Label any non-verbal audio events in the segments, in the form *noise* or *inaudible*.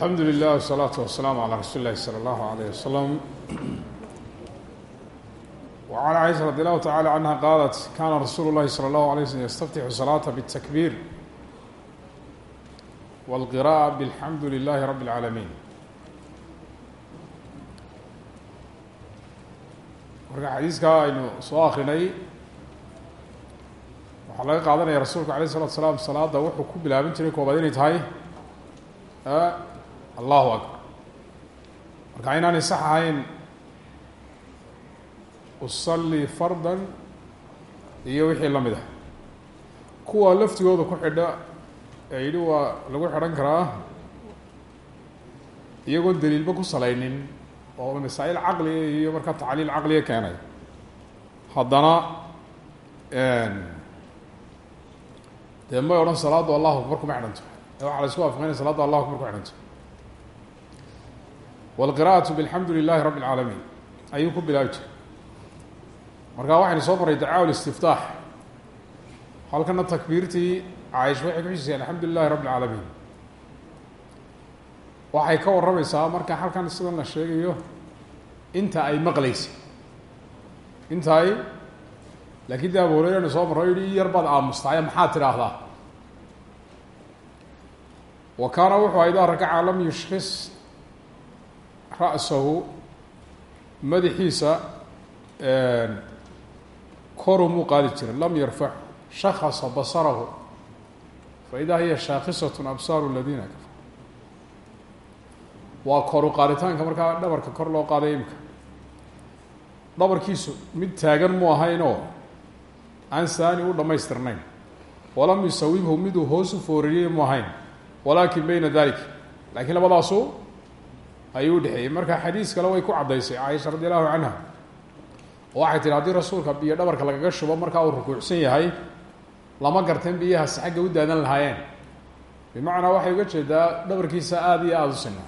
alxamdu lilah wsalaatu wasalaamu calaa rasuuli illahi sala allahu alayh wasalam wacan caisha radi allahu tacala canha qaalat kana rasuulu llahi sala allahu alay slm yastaftixu salaata bاtakbiir wاlqira'a bilxamdu lilahi rabi اlcaalamiin marka xadiiskaa aynu soo akrinay waxaa laga qaadanaya rasuulku alayh الsalatu salaam salaada wuxuu ku bilaabin jiray koobaad inay tahay allahu akbar. Marka inaanay sax ahayn usalli fardan iyo wixii la mid ah. Kuwa laftigooda ku xidha ee yidhi waa lagu xidhan karaa iyagoon daliilba ku salaynin oo masaa-il caqliga iyo markaa tacliil caqliga keenay. Haddana dee may odhan salaaddu allahu akbar kuma xidhanto. Ee waxaa la isku waafaqinaya salaaddu allahu akbar ku xidhanto wاlqira'aةu bاlxamdu lilahi rabi اlcaalamiin ayuu ku bilaabi jiray markaa waxaynu soo maray dacaa listiftaax halkana takbiirtii caaisha waxay kuxisisay alxamdu lilahi rabi اlcaalamiin waxay ka warramaysaa marka halkan sidan la sheegayo inta ay maqlaysay inta ay laakiin de abu hureyra soo marro yihi i yar baad aamustaaya maxaad tidhaahdaa wa kaana wuxuu idaa rakaca lam yushkis ra'sahu madaxiisa koru muu qaadi jiray. Lam yarfac shakasa basarahu. Faidaa hiya shaakisat absaaru ladiina kafaru. Waa koru qaaditaanka markaa dhabarka kor loo qaaday imika dhabarkiisu mid taagan mu ahayn oo aan saani u dhammaystirnayn. Walam yusawibhu miduu hoos u fooriyey mu ahayn. Walaakin bayna dalik laakiin labadaasu ayuu udhexeeyey marka xadiis kale way ku caddaysay caaisha radi allahu canha oo waxay haddii rasuulka biyo dhabarka lagaga shubo markaa uu rukuucsan yahay lama garteen biyahaas xagga u daadan lahaayeen. Bimacnaa waxay uga jeedaa dhabarkiisa aada iyo aada u sinaa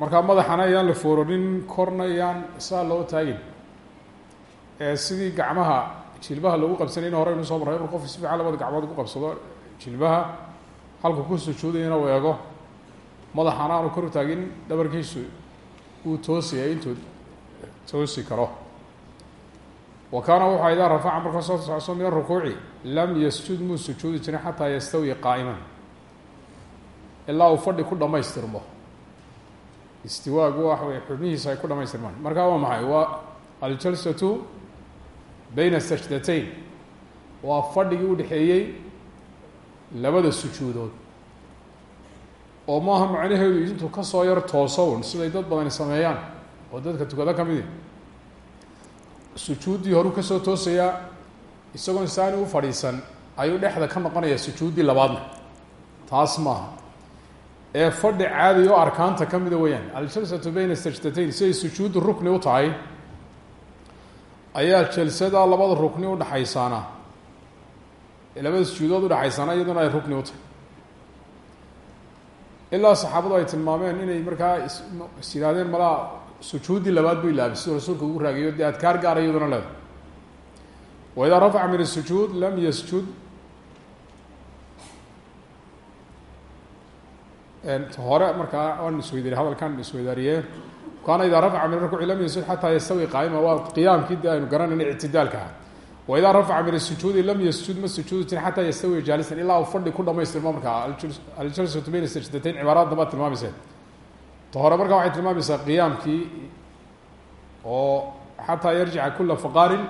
markaa madaxana ayaan la fooronin korna ayaan saa loo taagin. Ee sidii gacmaha jilbaha loogu qabsanay in hore inu soo marray inuu qof si labada gacmood ugu qabsado jilbaha halku ku sujuudayana u eego madaxana aanu kor u taagin dhabarkiisu uu toosaya intuu toosi karo. Wa kaana wuxuu idaa rafaca markaa soo socso min arukuuci lam yasjud muu sujuudi jirin xataa yastawiya qaa'iman. Ilaa uu fadhi ku dhammaystirmo. Istiwaagu waxa wey xubnihiisa ay ku dhamaystirmaan markaa waa maxay? Waa aljalsatu bayna sajdatayn waa fadhigii udhexeeyey labada sujuudood. Oo maaha macnaheedu intuu ka soo yar tooso un siday dad badani sameeyaan oo dadka tukado ka midi sujuuddii horuu ka soo toosayaa isagoon saani u fadhiisan ayuu dhexda ka noqonayaa sujuuddii labaadna. Taas maaha ee fadhi caadi oo arkaanta ka mida weyaan aljalsatu bayna sajdatayn siday sujuuddu rukni u tahay ayaa jalsada labada rukni udhaxaysaana labada sujuudood udhaxaysaana iyaduna ay rukni u tahay. Ilaa saxaabadu ay tilmaameen inay markaa is yidhahdeen malaa sujuuddii labaad bu ilaabay siduu rasuulka ugu raagayo dee adkaar gaara iyaduna leeda wa idaa rafaca min asujuud lam yasjud. Hore markaa waan isweydaariye hadalkan isweydaariye kaana idaa rafaca min rukuuci lam yasjud xataa yastawi qaa'ima waa qiyaamkii de aynu garanayna ictidaalka wa idaa rafaca min asujuudi lam yasjud ma sujuudi jirin xataa yastawi jaalisan ilaa uu fadhi ku dhamaystirmo markaa aljalsatu bayna sajdatayn cibaarada baad tilmaamayseen ta hore markaa waxay tilmaamaysaa qiyaamkii oo xataa yarjica kula faqaarin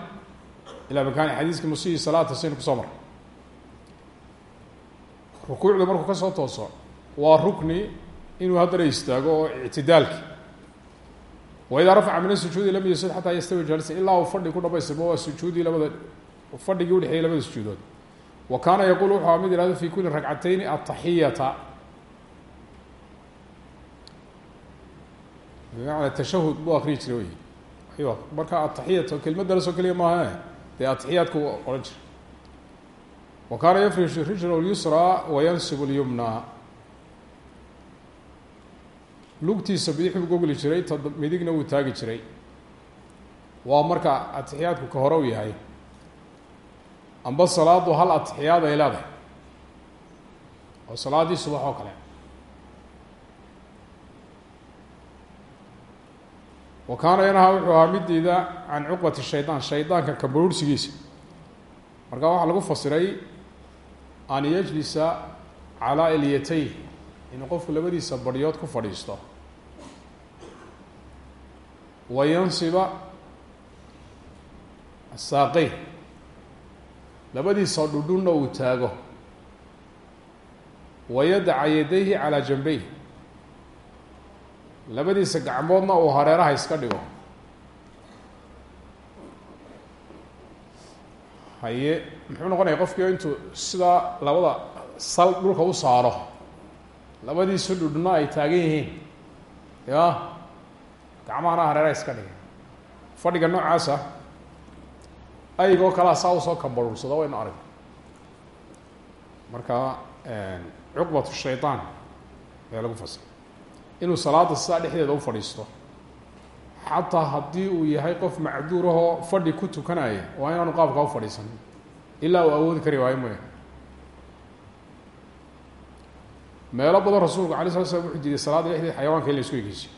ilaa makaani xadiiskii musiyi salaata saynu ku soo maray rukuucda markuu ka soo tooso waa rukni inuu haddana istaago oo wa idaa rafaca min asujuudi lam yasud xataa yastawi jaalisan ilaa uu fadhi ku dhamaystirmo waa sujuudii labada fadhigii udhexeeyey labada sujuudood. Wa kaana yaquul wuxuu mid ihahdo fi kuli ragcatayni ataxiyata bimacnaa tashahud buu akriyi jiray wey aywa marka ataxiyata kelmaddalasoo keliya maaha dee atixiyaadku odhan jira wa kaana yafrishu rijla lyusra wayansib lyumna lugtiisa bidix buu gogli jiray ta midigna wuu taagi jiray. Waa marka atixiyaadku ka hore u yahay. Amba salaadu hal atixiyaad ay leedahay. Oo salaadii subax oo kale. Wa kaana yanaha wuxuu ahaa midiida can cuqbati shaydaan shaydaanka kabaruurhsigiisa marka waxaa lagu fasiray an yajlisa calaa ilyatayh inuu qofku labadiisa baryood ku fadhiisto wa yansiba saaqeyn labadiisa dhudhunna uu taago. Wa yadaca yadayhi calaa janbeyh labadiisa gacmoodna uu hareeraha iska dhigo. Haye muxuu noqonaya qofkii intuu sidaa labada sal dhulka u saaro labadiisa dhudhunna ay taagan yihiin. Ya gacmahana hareeraha iska dhiga fadhiga noocaasa aygoo kalea saa u soo kambaruursada waynu arag marka cuqbatu shayطaan ayaa lagu fasiray inuu salaada sidaa dhexdeeda u fadhiisto xataa haddii uu yahay qof macduurahoo fadhi ku tukanaya waa inaanu qaabkaa u fadhiisan ilaa uu awoodi kari waayo mooya meelo badan rasuulku alay sala slam wuxuu diiday salaada dhexdeeda xayawaanka in la isku egeysiyo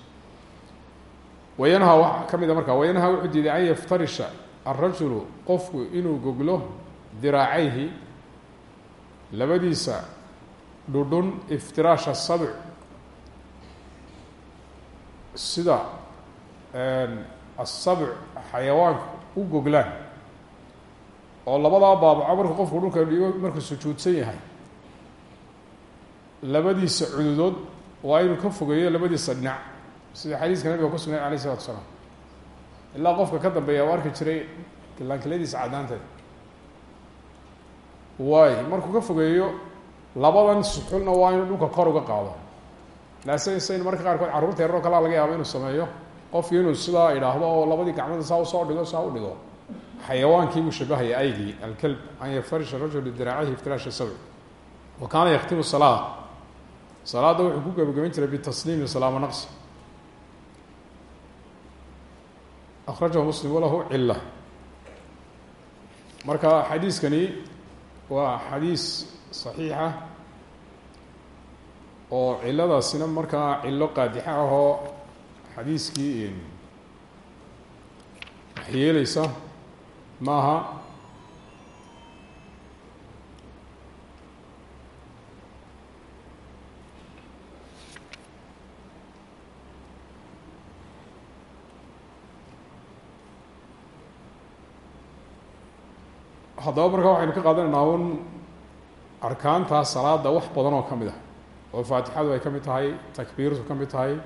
wayanha waxaa ka mid a markaa wayanha wuxuu diiday an yaftarisha alrajulu qofku inuu goglo diraacayhi labadiisa dhudhun iftiraasha sabc. Sida asabc xayawaanka u goglaan oo labadaa baabaco markuu qofku dhulka dhigo markuu sujuudsan yahay labadiisa cududood waa inuu ka fogeeyo labadiisa dhinac. Sida xadiiska nabiga ku sugnay alayh isalatu salaam ilaa qofka ka dambeeya u arki jiray kilaankilyadiisa caddaanteed. Waay markuu ka fogeeyo labadan suxulna waa inuu dhulka kor uga qaado. Laasin sayn marka qaarkood carruurta yararoo kalaa laga yaabo inuu sameeyo. Qofkii inuu sidaa idhaahdo oo labadii gacmada saa u soo dhigo saa u dhigo. Xayawaankii buu shabahaya aygii alkalb an yaftarisha rajulu diraacihi iftiraash sabc wa kaana yaktimu salaa salaadda wuxuu ku gebagaban jiray bitasliimi salaamo naqsi. Akrajahu muslim walahu cila marka xadiiskani waa xadiis saxiixa oo ciladaasina markaa cilo qaadixa ahoo xadiiskii wax yeeleysa maaha haddaba markaa waxaynu ka qaadanaynaa un arkaantaa salaada wax badan oo ka ah. Oo faatixadu ay ka mid tahay takbiirtu ka mid tahay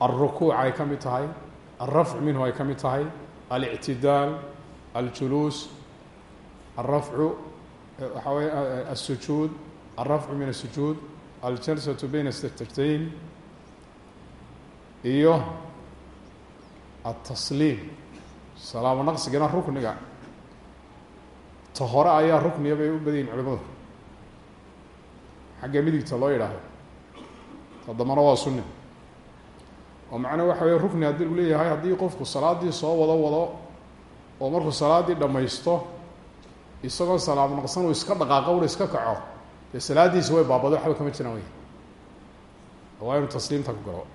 alrukuuc ay ka mid tahay alrafcu minhu ay ka mid tahay alictidaal aljuluus alrafcu waxaa wey alsujuud alrafcu min asujuud aljalsatu bayna sajdayn iyo altasliim salaamo naqsigana rukniga ta hore ayaa rukniya bay u badayin culimadu xagga midigta loo yidhaahdo. Ta waa sunni. Oo macnaa waxa weye rukni haddii uu leeyahay haddii qofku salaaddii soo wado wado oo markuu salaaddii dhammaysto isagoo salaam naqsan uu iska dhaqaaqo una iska kaco dee salaaddiisi way baabado waxba kama jiraan wey waa inu tasliimta ku galo.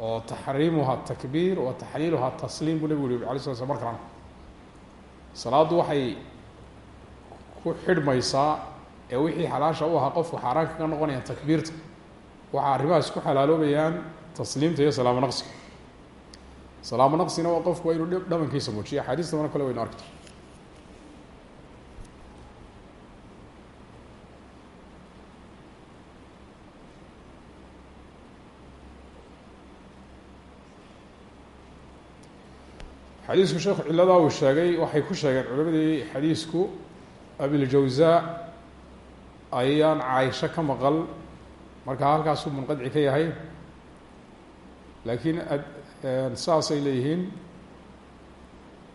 Oo taxriimuha takbiir wa taxliiluha tasliim buu nabigu yihi alay sla sl mar kalena salaaddu waxay ku xidhmaysaa ee wixii xalaasha u ahaa qofku xaaraan kaga noqonayaan takbiirta waxaa arrimahaas ku xalaaloobayaan tasliimta iyo salaamo naqsiga. Salaamo naqsina waa qofku waa inuu dhabankiisa muujiyo. Axaadiista mana kale waynu arki xadiisku sheekhu ciladaa uu sheegay waxay ku sheegeen culimadii xadiisku abiljawza ayaan caaisho ka maqal. Markaa halkaasuu munqadci ka yahay laakiin saasay leeyihiin.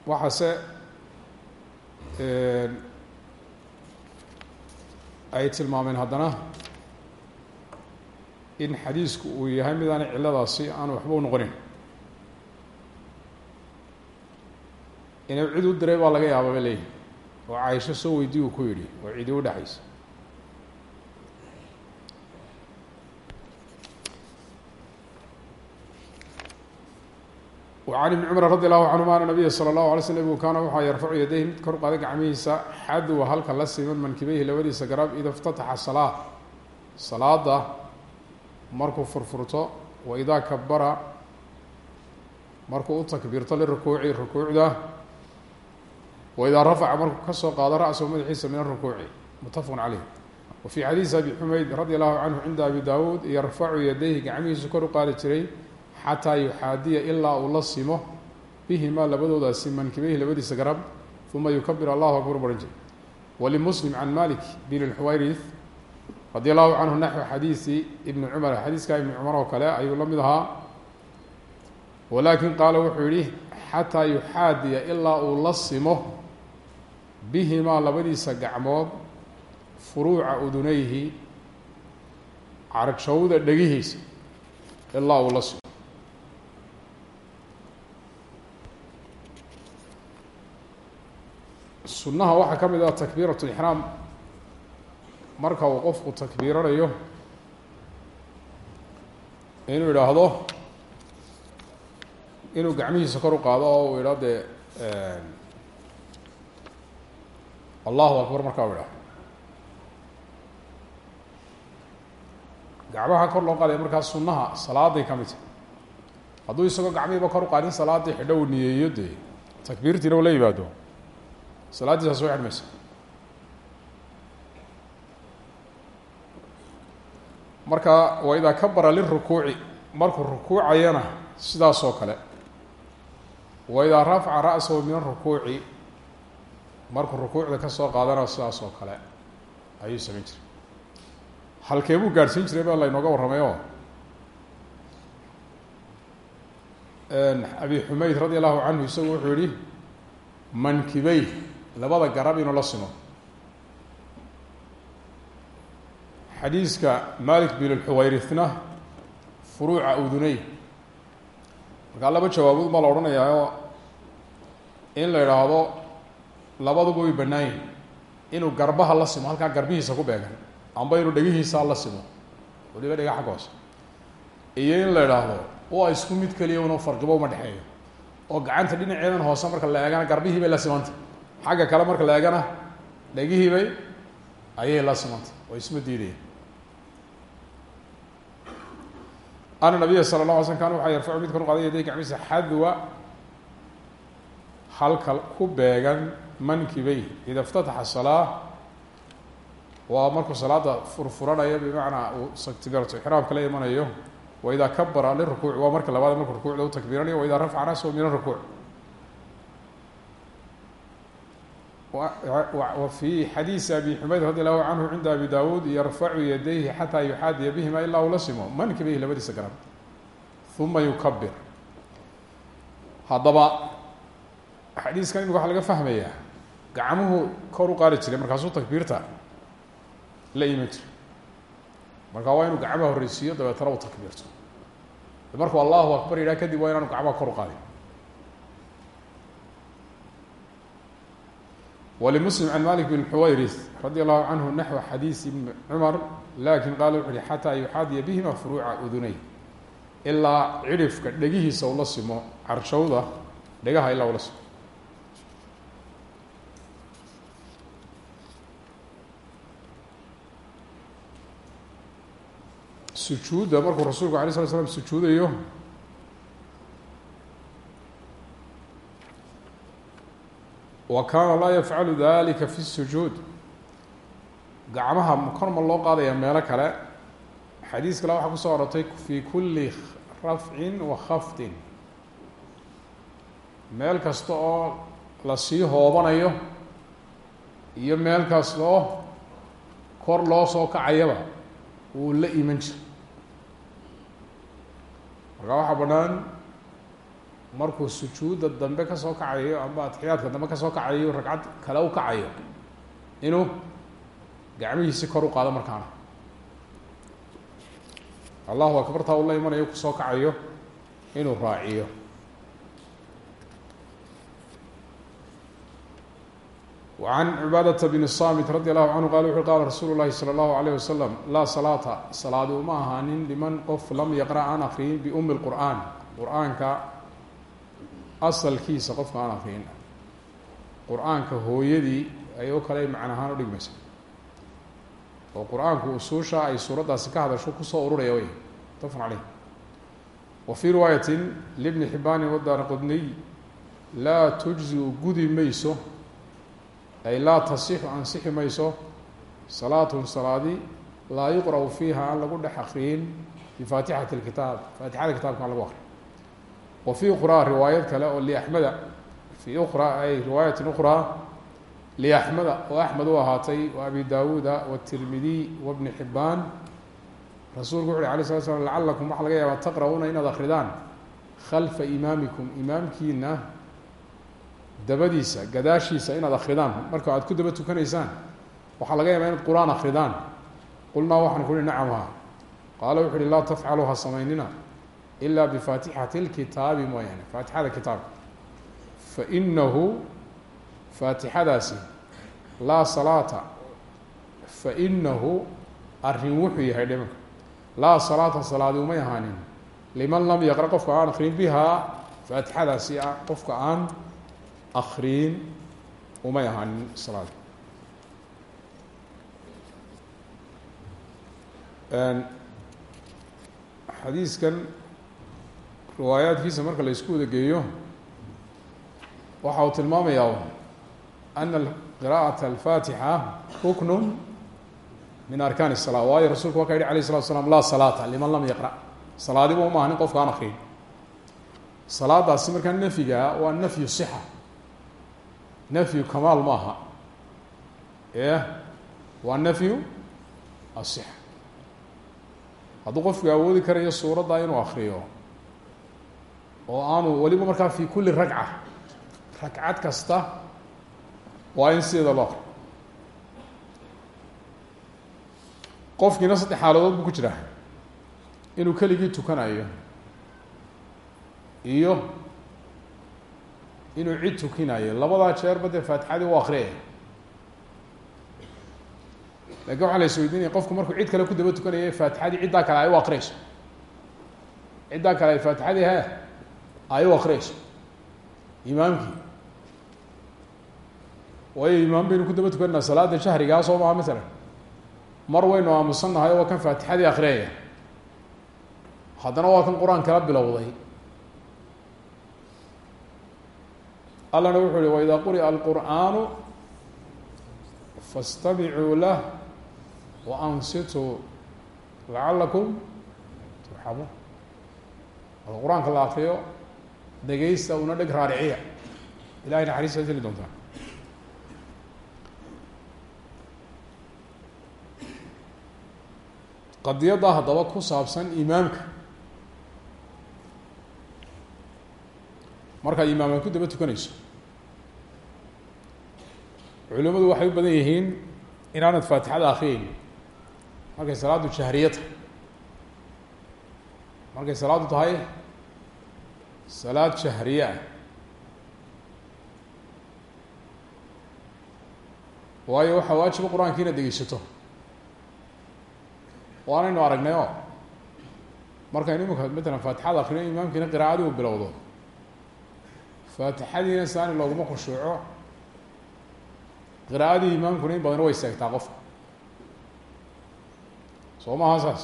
Waxaase ay tilmaameen haddana in xadiisku uu yahay midaanay ciladaasi aanu waxba u noqonin. Inuu cid u diray baa laga yaaba ba leeyihiin oo caaisho soo weydiy uu ku yidhi oo cidi u dhexaysa وعn بن cmr radي الlه عanهuma an نabiya slى الlaه علي sl nbigu kaana waxaa yarfacu yadayhi mid kor qaaday gacmihiisa xadwa halka la siman mankibayhi labadiisa garab ida اftataxa salaa salaada markuu furfurto waidaa kabara markuu u takbiirto lirukuuci rukuucda waidaa rafaca markuu ka soo qaado ra-sahu madaxiisa min arukuuci mutafaq caleyh wa fii xadiisi abi xumeyd radi allahu canhu cinda abi dawuud yarfacu yadayhi gacmihiisu kor u qaadi jiray xataa yuxaadiya ilaa uu la simo bihimaa labadoodaasi mankibeyhi labadiisa garab uma yukabir allahu akbar baran jiray. Walimuslim can malik bin lxuwayrith radi allahu canhu naxwi xadiisi ibni cumar xadiiskaa ibni cumar oo kale ayuu la mid ahaa. Walaakin qaala wuxuu yihi xataa yuxaadiya ilaa uu la simo bihimaa labadiisa gacmood furuuca udunayhi caragshawda dhegihiisa ilaa uu la simo sunnaha waxaa ka mid ah takbiirat lixraam marka uu qofku takbiiranayo inuu idhaahdo inuu gacmihiisa kor u qaado oo uu idhaa dee allahu akbar markaa u idhaho gacmaha kor loo qaadaya markaa sunnaha salaaday ka mid. Tahy hadduu isagoo gacmihiiba kor u qaadin salaaddii xidho uu niyeeyo dee. Takbiirtiina la yimaado. Salaaddiisa soo xidhmaysa marka wa idaa kabara lirukuuci markuu rukuucayana sidaas oo kale. Wa idaa rafaca ra-sahu min arukuuci markuu rukuucda ka soo qaadana sidaas oo kale ayuu samayn jiray. Halkee buu gaadhsiin jiray baa laynooga warramay oo? Abi xumeyd radi allahu canhu isagu wuxuu yihi mankibey labada garab inuu la simo. Xadiiska malik bin lxuwayrithna furuuca uduney markaa laba jawaabood baa la odhanayaa in la idhaahdo labaduba way bannaayin inuu garbaha la simo halkaa garbihiisa ku beegan amba inuu dhegihiisa la simo waliba dhega xagga hoose iyo in la idhaahdo waa isku mid keliya una farqibo uma dhexeeyo. Oo gacanta dhinaceedan hoose marka la eegana garbihii bay la simantay xagga kale marka la eegana dhegihiibay ayay la simantay oo isma diidaya ana nabiya sala la alay slam kan waxaa yarfacu mid kor u qaaday yaday xadwa halka ku beegan mankibey ida iftataxa salaa waa markuu salaada furfuranayo bimacnaa uu takbiiratu ixraamka la imanayo wa idaa kabara lirukuuc waa marka labaad markuu rukuucda u takbiiranayo wa idaa rafaca rasahu min arukuuc wa fi xadiisi abi xumeyd radi allahu canhu cinda abi dawuud yarfacu yadayhi xataa yuxaadiya bihima ilaa uu la simo. Mankibeyhi labadiisa garab. Uma yukabir haddaba xadiiskan imika waxaa laga fahmayaa gacmuhu kor u qaari jiray markaasuu takbiirta la iman jiray marka waa inuu gacmaha horreysiiyo dabeetana uu takbiirto. Markuu allahu akbar yidhaha kadib waa inaanu gacmaha kor u qaadin. Wlimuslim can malik bn xuwayrith radi allahu canhu naxwa xadiisi ibni laakiin qaala wuxu uhi xataa bihima furuuca udunay ilaa cidhifka dhegihiisa ula simo carshawda dhegaha ilaa ula simo sujuudda markuu rasuulku alay slat slam sujuudayo wa kaana laa yafcalu dalika fi sujuud. Gacmaha kor ma loo qaadaya meelo kale. Xadiis kale waxaa ku soo orortay fi kuli rafcin wa khafdin. Meel kasta oo la sii hoobanayo iyo meel kasta oo kor loo soo kacayaba wuu la iman jira markaa waxaa bannaan markuu sujuudda dambe ka soo kacayo amba atxiyaadka dambe ka soo kacayo ragcad kale u kacayo inuu gacmihiisi kor u qaado markaana. Allahu akbartaa uu la imanayo ku soo kacayo inuu raaciyo وعn cbaadaة بن الصاmت radي الlahu canهu qal wuxu qala rasuulu الlahi slى الlahu عalيه waslم laa salaata salaadi uma ahaanin liman qof lam yaqra' aan akriyin bأmi الqur'an qur'aanka asalkiisa qofka aan akriyin qur-aanka hooyadii ay oo kale macnahaan u dhigmaysa oo qur-aanku usuusha ay suuraddaasi ka hadasho kusoo ururaya wey mutafaqun caleyh wa fii riwaayatin libni xibaanin wadaara qudniy laa tujziu gudi mayso ay laa tasixu ansixi mayso salaatun salaadi laa yuqra'u fiiha aan lagu dhex akriyin bifaatixati lkitaab faatixada kitaabka aan lagu akriyo wa fii ukhraa riwaayad kale oo liaxmeda fii ukhraa ay riwaayatin ukhraa liaxmeda oo axmed u ahaatay wa abi daawuuda watirmidiy wabni xibaan rasuulku wuxu uhi alay slat slam lacalakum waxaa laga yaabaa taqra'uuna inaad akridaan khalfa imaamikum. Imaamkiina dabadiisa gadaashiisa inaad akridaan marka aad ku daba tukanaysaan. Waxaa laga yaabaa inaad qur'aan akridaan qulnaa waxaan ku uhi nacam ha qaala wuxu uhi laa tafcaluu ha samaynina ilaa bifaatixati lkitaabi mooyaane faatixada kitaabka. Fainahu faatixadaasi laa salaata. Fainahu arrin wuxuu yahay dhimanka. Laa salaata salaadi umay ahaanin. Liman lam yaqra qofka aan akrin bihaa faatixadaasi ah qofka aan akriin umay ahaanin salaad xadiiskan riwaayaadkiisa marka la isku wada geeyo waxa uu tilmaamayaa ana qira'aة alfaatixa ruknu min arkaan الsalaa waayo rasulku waa ka yihi alayh الsalatu slam laa salaata liman lam yaqra salaadiba uma ahanin qofka aan akrin salaadaasi markaa nafyigaa waa nafyu صixa nafyu kamaal ma aha e waa nafyu asixa hadduu qofku awoodi karayo suuradda inuu akriyo oo aanu weliba markaa fi kuli ragca ragcad kasta waa in sideeda loo akriyo qofkiina saddex xaaladood buu ku jiraa inuu keligii tukanayo iyo inuu cid tukinayo. Labadaa jeerba dee faatixadii u akriyaya laakiin waxaa la isweydiinaya qofku markuu cid kale ku daba tukanaya faatixadii ciddaa kale ay u akriyeyso ciddaa kale ay faatixadii he ay u akriyeyso imaamkii. Waayo imaam baynu ku daba tukanayna salaada jahrigaa soo maha masalan mar waynu aamusannahay oo waa kan faatixadii akriyaya haddana waa kan qur'aan kala bilowday allana wuxuu uhi waidaa quri'a alqur'aanu fastamicuu lah waansituu lacalakum turxamuun marka qur'aanka la akriyo dhegeysta una dheg raariciya. Ilahay naxariistaad heli doontaa. Qadiyadda haddaba ku saabsan imaamka markaad imaamad ku daba tukanayso culimadu waxay u badan yihiin inaanad faatixada akriyeyn markay salaaddu jahriye tahay. Markay salaaddu tahay salaad jahriye ah. Waayo waxaa waajiba qur'aanka inaad degeysato. Waanaynu aragnay oo markaynu imika matalan faatixada akriyo imaamkiina qiraacadii uu bilowdo. Faatixadiina saani looguma khushuuco qiraa'adii imaamkuna in badan way seegtaa qofka soo maaha saas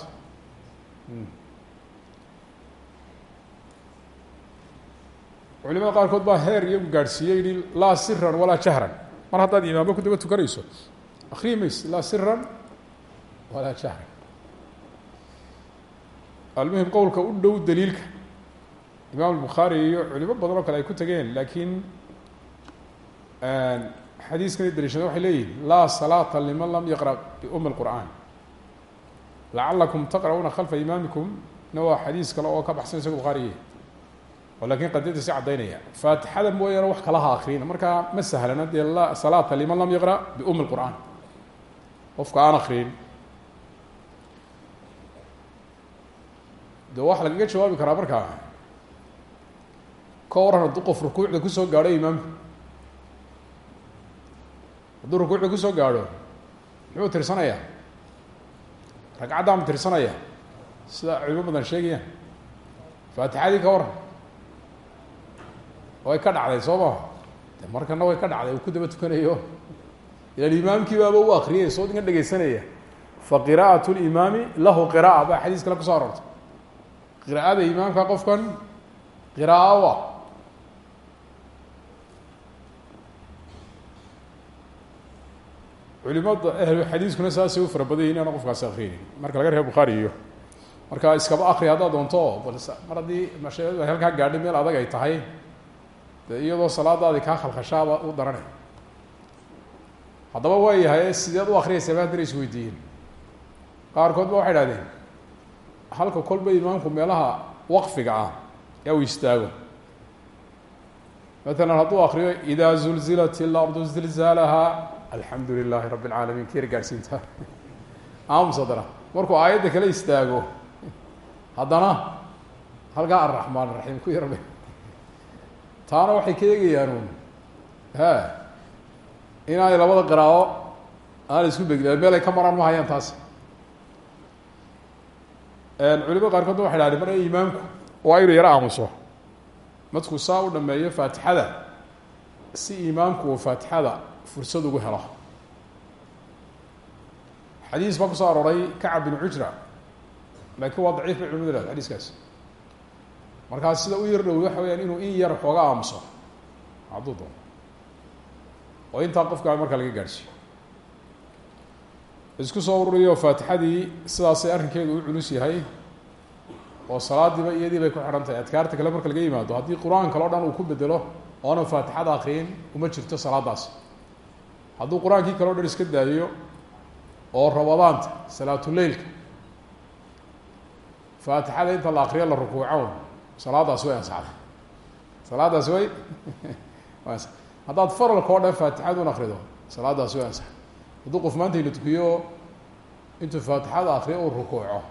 culimada qaarkood baa heer iyagu gaadhsiiyey yihi laa siran walaa jahran. Mar haddaad imaamo ku daba tukanayso. Akriyi mayse laa siran walaa jahran. Almuhim qowlka u dhow daliilka. Imaam albukhaari iyo culimo badan kale ay ku tageen laakiin xadiiskan i daliishada waxay leeyihiin laa salaata liman lam yaqra biumi اlqur'an lacalakum taqra'uuna khalfa imaamikum. Na waa xadiis kale oo ka baxsan isaga bukhaariye oo laakiin qadiyada si caddaynaya. Faatixada mooyaane wax kalaha akriyna markaa ma sahlana dee salaata liman lam yaqra biumi اlqur'an qofka aan akriyin de waxa lagaga jawaabi karaa markaa? Ka waran hadduu qof rukuucda ku soo gaadho imaamka hadduu rukuucda ku soo gaadho muxuu tirsanayaa? Ragcaddaa ma tirsanaya sida culimo badan sheegayaan. Faatixadii ka waran. Way ka dhacday soo maha de markana way ka dhacday uu ku daba tukanayo ilan imaamkii baaba u akriyay soo dinka dhegeysanaya fa qira'at limaami lahu qira'a baa xadiis kale kuso arortay qiraa'ada imaamka qofkan qira'a culimada ahlu xadiiskuna saasay u fara badan yahin inaana qofkaasi akriyaynin marka laga reebo bukhaari iyo marka iskaba akri haddaad doonto bal mar haddii halkaa gaadhay meel adag ay tahay de iyadoo salaadaadii kaa khalkhashaaba u daranay haddaba waa yahay sideed u akriyaysa ba haddana isweydiiyeen qaarkood ba waxay idhahdeen halka kolba imaamku meelaha waqfiga ah ee uu istaago. Matalan hadduu akriyo idaa zulzilat ilardu zilzaalaha alxamdu lilahi rabi اlcaalamiin yar gaadhsiinta aamus haddana markuu aayadda kale istaago haddana halkaa araxmaan raxiim ku yarbe taana waxay ka eegayaan un ha inaanay labada qiraao aan isku begin meel ay ka maraan ma hayaan taasi culimada qaarkoodna waxay dhahdeen mar imaamku waa inuu yaro aamuso. Madku saa u dhameeyo faatixada. Si imaamku uu faatixada fursad ugu helo. Xadiis baa ku soo arooray kacab bin cujra laakiin waa daciif bay culimadu ihahda xadiiskaasi markaas sida u yar dhow waxa weyaan inuu in yar xooga aamuso hadduu doono. Oo intaa qofka markaa laga gaadhsiiyo isku soo ururiyo faatixadii sidaasay arrinkeedu u culus yahay oo salaadiiba iyadii bay ku xidhan tahay adkaarta kale marka laga yimaado haddii qur'aan kale o dhan uu ku bedelo oona faatixada akriyin uma jirto salaadaasi hadduu qur'aankii kale o dhan iska daayo oo rabadaanta salaatuleilka faatixada inta la akriyo la rukuuco salaadaasi way ansaxday. Salaadaasi way *laughs* haddaad faralka o dhan faatixadun akrido salaadaasi way ansaxday. Hadduu qof maanta ila tukiyo intuu faatixada akriyo uu rukuuco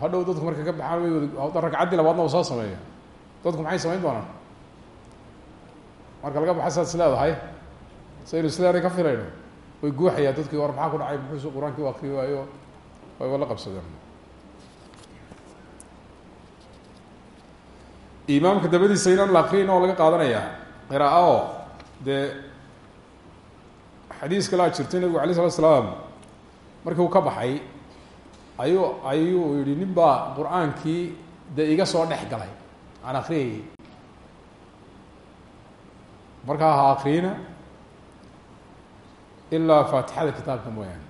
hadhow dadku marka ka baxaan ragcaddii labaadna uu soo sameeyo. Dadku maxay samayn doonaan? Marka laga baxa saad is leedahay saynu isleedahay ka filayno? Way guuxayaa dadkii war maxaa ku dhacay? Muxuusu qur'aankii u akriyi waayo? Wayba la qabsadeen. Imaamka dabadiisa inaan la akriyin oo laga qaadanayaa qiraaa oo dee xadiis kalaa jirtay nabigu alay slat slaam markii uu ka baxay ayuu ayuu yihi nin baa qur'aankii dee iga soo dhex galay aan akriyayay markaa ha akriyina ilaa faatixada kitaabka mooyaane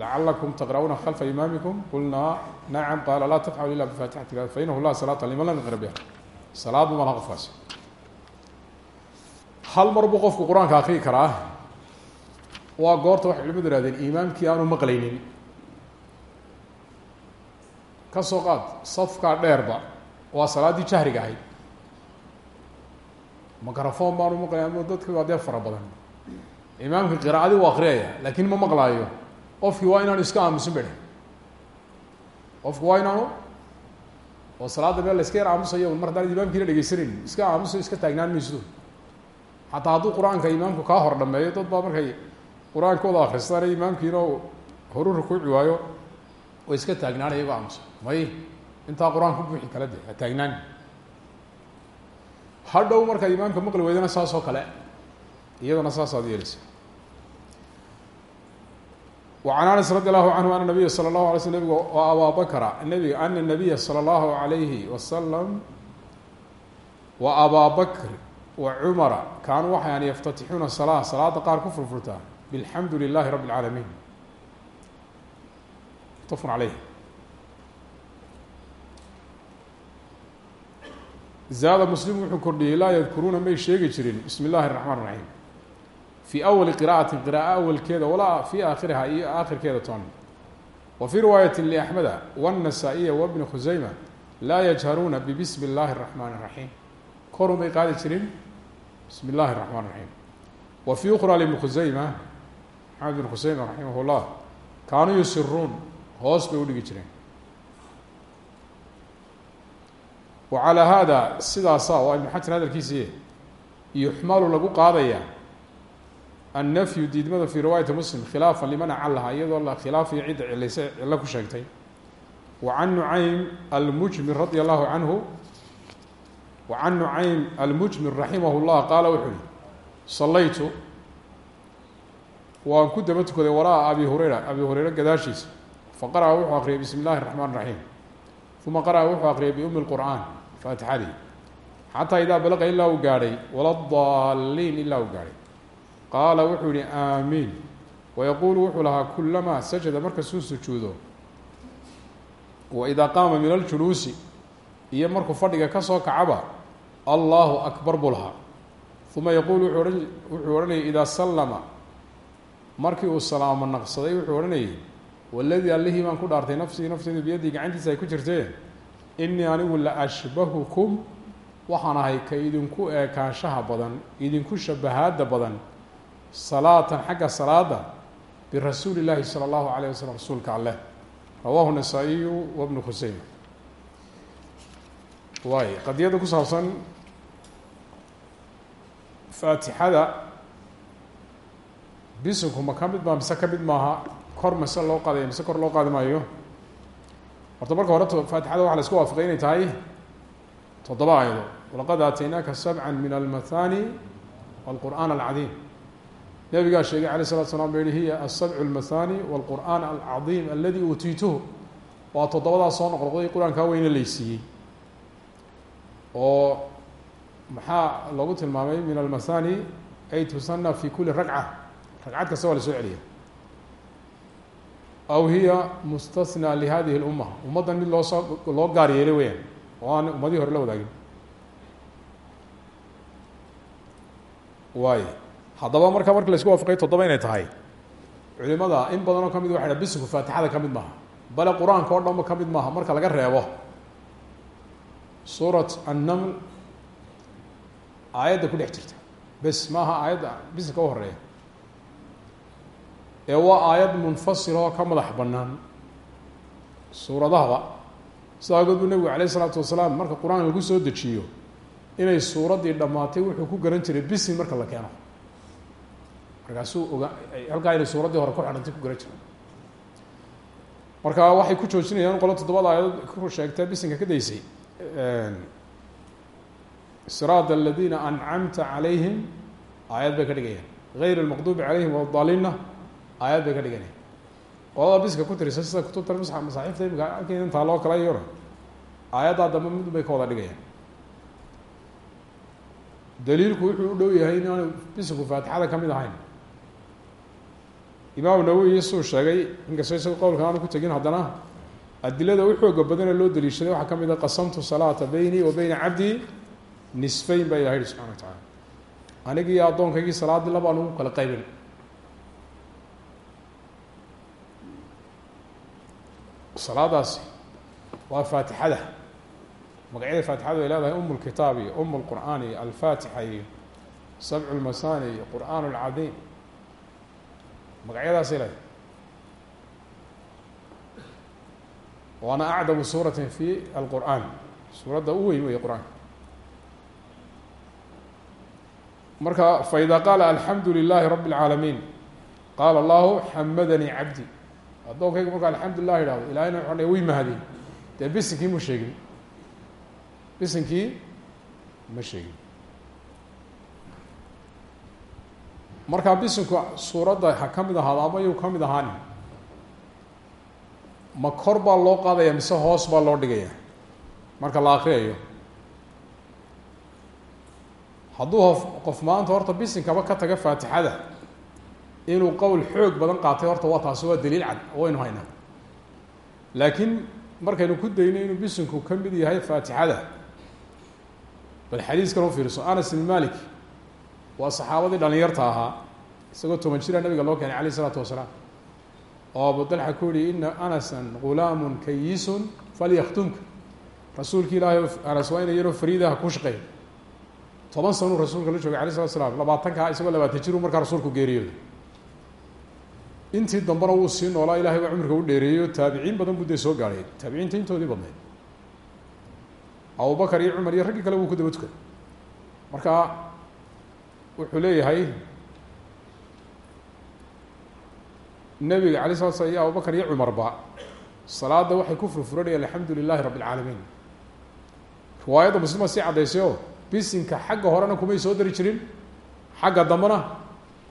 lacalakum taqra'uuna khalfa imaamikum qulnaa nacam qaala laa tafcalu ila bifatixati kitab fainahu la salaata liman lam yaqra biha salaad bu malaha qofkaasi hal mar buu qofku qur'aanka akriyi karaa goorta waxay culimadu ihahdeen imaamkii aanu maqlaynin ka soo qaad safkaa dheerba waa salaaddii jahriga ahayd microphone baanu maqlay ama dadki waa dee imaamka qiraacadii u akriyaya laakiin ma maqlaayo. Qofkii waa inaanu iska aamusin beh qofku waa inaanu oo salaadda meel la iska yar aamusayo mar haddaan imaamkiina dhegeysaneyn iska aamuso iska taagnaan mayso xataa hadduu qur'aanka imaamku kaa hor dhameeyo dad baa markay qur'aankooda akristaana imaamkiina horu rukuuci waayo way iska taagnaanaya iyago aamusa may intaa qur'aanka buuxi kala de ha hadhow markaad imaamka maqli weydana saas oo kale iyadana saasaad yeeleysa وعن أنس رضي الله عنه أن النبي صلى الله عليه وسلم وأbا بكر نبg أن النبي صلى الله عليه وسلم وأbا بكر وعمر كانوا waxay an يفتتixuuna الصلاة صلاada qaar ku furfurtaa بالحمد لله رب العاaلمين متفق عليه زاad مسلم wuxuu kordhiyey laa ydkuruuna may sheegi jirin بسم الlahi الرحمن الرحيم في أول قراءة قراءة أولkeeda وlaa في آkhiriha iyo آkhirkeeda toon وفي رواية لأحمد والنسائية وبن خuزaيمة laa يجهرuuna ببسم الlahi الرحمن الرحيم korun bay qaadi jirin بسم الlahi الرحمن الرحيم وفي أخرى لبن خuزaيمة محamed بن خuزaيمة رحimه الله kaanuu yusiruun hoos bay udhigi jireen وعalى hada sidaasa waa iبن xajar hadalkiisii yuxmalu lagu qaadaya annafyu diidmada fii riwaayati muslim khilaafan liman acalaha iyadoo la khilaafayo cidda cilayse cillo ku sheegtay wa can nucaym almujmir radia allahu canhu wa can nucaym almujmir raximah llah qaala wuxuu yihi sallaytu waan ku daba tukaday wara'a abi hureyra abi hureyre gadaashiisa faqara'a wuxuu akriyay bismi illahi raxmaan raxiim uma qara'a wuxuu akriyay biumi lqur'aan faatixadii xataa idaa balaqa ilaa uu gaadhay wala daaliin ilaa uu gaadhay qaala wuxuu yihi aamiin wayaquulu wuxuu lahaa kulamaa sajada markasuu sujuudo waidaa qaama min aljuluusi iyo markuu fadhiga ka soo kacaba allahu akbar buu lahaa. Uma yaquulu wuxuu odhanayay idaa sallama. Markii uu salaamo naqsaday wuxuu odhanayay waladii allihii baan ku dhaartay nafsii nafteydu biyadii gacantiisa ay ku jirteen inii anigu la ashbahukum waxaan ahay ka idinku eekaanshaha badan idinku shabahaada badan salaatan xagga salaada birasuuli llaahi sala allahu alayh wasalam rasuulka alleh rawahu nasaa-iyu wabnu khuseyma waay qadiyadda ku saabsan faatixada bisinku ma ka mid maa mise ka kor mise loo qaadaya mise kor loo qaadi maayo? Horta marka hore faatixada waxa la isku waafaqay inay tahay toddoba aayado. Walaqad aataynaaka sabca min almathani walqur'aan alcadiim nabigaa sheegay alayh salatu slam ba yihi hiya asabcu almathani walqur'aan alcadiim aladi uutiituhu waa toddobadaa soo noqnoqday qur'aankaa weyne laysiiyey oo maxaa loogu tilmaamay? Min almathani ay tusana fi kuli ragca ragcad kasta waa la soo celiya aw hiya mustasnaa lihadihi اlumma ummaddan mid loosoo loo gaar yeelay weyaan oo aan ummadihii hore la wadaagin. Waay haddaba marka marki la isku waafaqay toddoba inay tahay. Culimada in badanoo ka mid waxay ha bisinku faatixada ka mid maaha. Bale qur'aanka oo dhanba ka mid maaha marka laga reebo. Suurat annaml aayadda ku dhex jirta. Bes maaha aayadda bisinka u horreeya ee waa aayad munfasil oo ka madax bannaan. Suuradahaba sidaa ogood buu nebigu alayh isalaatu wasalaam marka qur'aan lagu soo dejiyo inay suuraddii dhammaatay wuxuu ku garan jiray bisin marka la keeno markaasuu oga halkaa inay suuraddii hore ku xidhantay ku garan jiray marka waxay ku joojinayaan qolo toddobada aayadood ku sheegta bisinka ka daysay siraad aladiina ancamta calayhim aayad bay ka dhigayaan. Gayr almaqduubi calayhim wadaalinna aayad bay ka dhiganayaan qolada bisinka ku tirisa sida kutubta ma masaaxiifta imika halkii intaa loo kala yona aayaddaa dambe mid bay ka wada dhigayaan. Daliilku wuxuu u dhow yahay in aanu bisinku faatixada ka mid ahayn imaam nawowi suu sheegay inkastoo isaga qowlkan aanu ku tegin haddana adilada u xooga badane loo daliishaday waxaa ka mid a qasamtu salaata beynii wa beyna cabdii nisfayn baa ilah yihi subxana wa tacaala anigii addoonkaygii salaaddii labaan ugu kala qaybin. Salaadaasi waa faatixada. Magacyada faatixadu ay leedahay um lkitaab iyo um lqur'aan iyo alfaatixa iyo sabcu magacyadaasay leedahay waana acdamu suuratin fi alqur'aan. Suuradda u weyn weeye qur'aanka marka faida qaala alxamdu lilahi rabi اlcaalamiin qaala allahu xamadanii cabdi. Addoonkaygu marka alxamdu lilah ihahdo ilahayna wuxuu dha wi mahadin. Dee bisinkii mu markaa bisinku suuradda ha ka mid ahaado ama yuu ka mid ahaani. Ma kor baa loo qaadaya mise hoos baa loo dhigaya? Marka la akriyayo hadduu hof qof maanta horta bisinkaba ka taga faatixada inuu qowl xoog badan qaatay horta waa taasi waa daliil cad waynu haynaa. Laakiin markaynu ku dayno inuu bisinku ka mid yahay faatixada bal xadiiskan u fiirso anas ibn malik waa saxaabadii dhalinyarta ahaa isagoo toban jira nabiga loo keenay alayh isalaatu wasalaam. Oo abu dalxa ku yihi ina anasan gulaamun kayisun falyaktumka. Rasuulki ilaahay anas waa ina yaroo fariidaha ku shaqeeya toban sanuu rasuulka la joogay alay slat slam labaatankaa isagoo labaatan jiru markaa rasuulku geeriyooday. Intii dambena wuu sii noolaa ilahay baa cumriga u dheereeyo taabiciin badan buu dee soo gaadhay. Taabiciinta intoodii badnayd. Abubakar iyo cumar iyo raggii kale wuu ku daba tukaday marka wuxuu leeyahay nebiga alay slat slam iyo abubakar iyo cumarba salaada waxay ku furfuranayaan alxamdu lilahi rabi اlcaalamiin riwaayadda muslima sii caddaysayoo bisinka xagga horena kumay soo dari jirin xagga dambena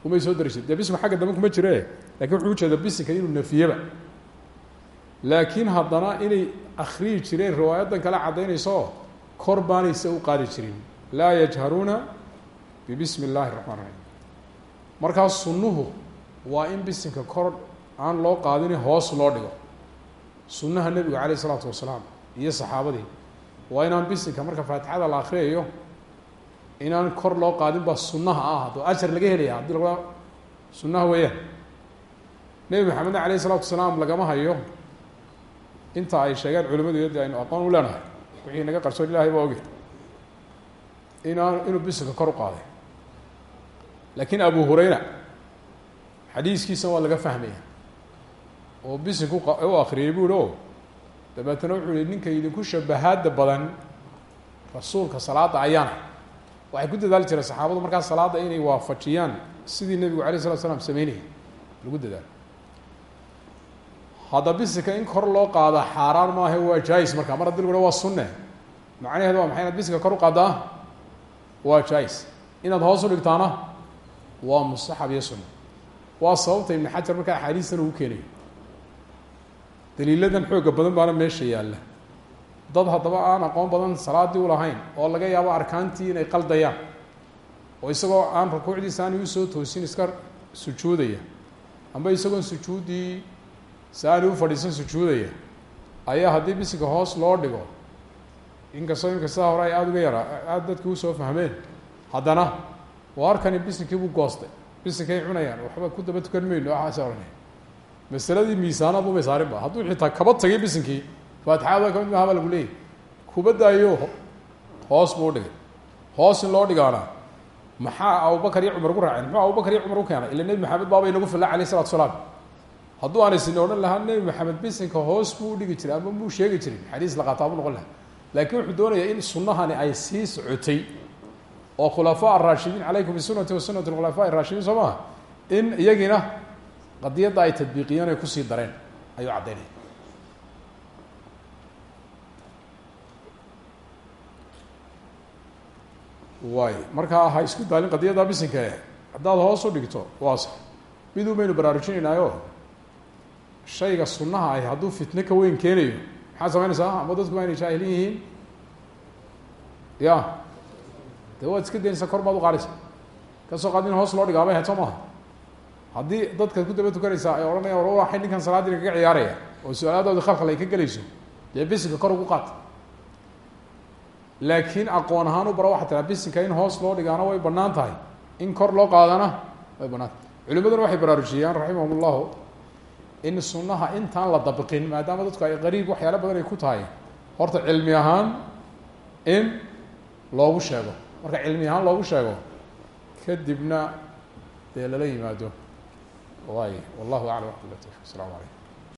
kumay soo dari jirin. Dee bisinku xagga dambe kuma jire laakiin wuxuu ujeeda bisinka inuu nafiyeba laakiin haddana inay akriyi jireen riwaayadan kale caddaynaysaoo kor baanaysa u qaadi jirin. Laa yajharuuna bibismi illaahi raxmaan raxiim markaa sunnuhu waa in bisinka kor aan loo qaadini hoos loo dhigo. Sunnaha nebigu caleyh isalaatu wasalaam iyo saxaabadii. Waa inaan bisinka marka faatixada la akriyayo inaan kor loo qaadin baa sunnaha ah. Hadduu ajar laga helaya haddii laga sunnaha weeyaan. Nebi maxamedna caleyh isalaatu wasalaam lagama hayo inta ay sheegeen culimadu yaddi aynu aqoon u leenahay. Wixii naga qarsoon ilahay baa oge inaan inuu bisinka kor u qaaday laakiin abu hurayra xadiiskiisa waa laga fahmaya. Oo bisinku u akriyay bu ihi o dabeetana wuxuu yihi ninka idinku shabahaada badan rasuulka salaada ayaana. Waxay ku dadaali jireen saxaabadu markaa salaada inay waafajiyaan sidii nebigu alay slat slam sameynayay lagu dadaalo. Hadda bisinka in kor loo qaada xaaraan maaha waa jais markaa mar haddi lagu waa sunne macnaheedu waa maxay? Inaad bisinka kor u qaadaa? Waa jais inaad hoos u dhigtaana waa mustaxab iyo sunne waa sababta ibn xajar markaa axaadiistan ugu keenayo daliiladan xooga badan baana meesha yaalla. Dad haddaba aan aqoon badan salaadii u lahayn oo laga yaabo arkaantii inay qaldayaan oo isagoo aan rukuucdiisa aanay u soo toosin iska sujuudaya amba isagoon sujuuddii si u fadhiisan sujuudaya ayaa haddii bisinka hoos loo dhigo inkastoo imika sidaa hore ay aada uga yaraa aada dadkii u soo fahmeen haddana waa arkani bisinkii buu goostay. Bisinkay cunayaan. Waxba ku daba tukan mayno waxaas ohanay masaladii miisaanaad umay saarinba hadduu xitaa kaba tagay bisinkii faatixada ka mid maha baa lagu leeyahy kubadaayo hoos buu hoos in loo dhigaana maxaa abubakar iyo cumar ugu raaceen? Muxuu abubakar iyo cumar u keenay? Ila nebi maxamed baaba inagu filla alayh isalatu salaam. Hadduu aanay sini odhan lahaa maxamed bisinka hoos buu udhigi jiray ama muu sheegi jirin xadiis la qaataa buu noqon laha laakiin wuxuu doonayaa in sunnahani ay sii socotay oo khulafaa araashidiin calaykum bisunati wa sunati khulafaa raashidiin soo maha in iyagiina qadiyadda ay tadbiiqiyeen ay ku sii dareen ayuu caddaynaya waay markaa ha isku daalin qadiyadda bisinka e haddaad hoos u dhigto waa sax. Miduu baynu baraarujinaynaayo shayga sunnaha ahi hadduu fitno ka weyn keenayo maxaad samaynaysaa? Ama dadku waa inay jaahilin yihiin? Ya de waad iska daynaysaa kor baad u qaadaysa. Kasoo qaad hoos loo dhigaabay ahayd soo maaha. Haddii dadkaad ku daba tukanaysaa ay odhanayaan war waxay ninkan salaadii kaga ciyaaraya oo su'aaladoodi khalkhal ka gelayso dee bisinka kor ugu qaata laakiin aqoon ahaan u bara waxaa tiraa bisinka in hoos loo dhigaana way bannaan tahay. In kor loo qaadana way bannaan tahay. Waxay baraarujiyaan raximahum ullahu in sunnaha intaan la dabiqin maadaama dadku ay qariib waxyaala badan ay ku tahay horta cilmi ahaan in loogu sheego marka cilmi ahaan loogu sheego kadibna dee lala yimaado. Waay wallahu aclam. Wxmatulah tawfiq aslamu calaykum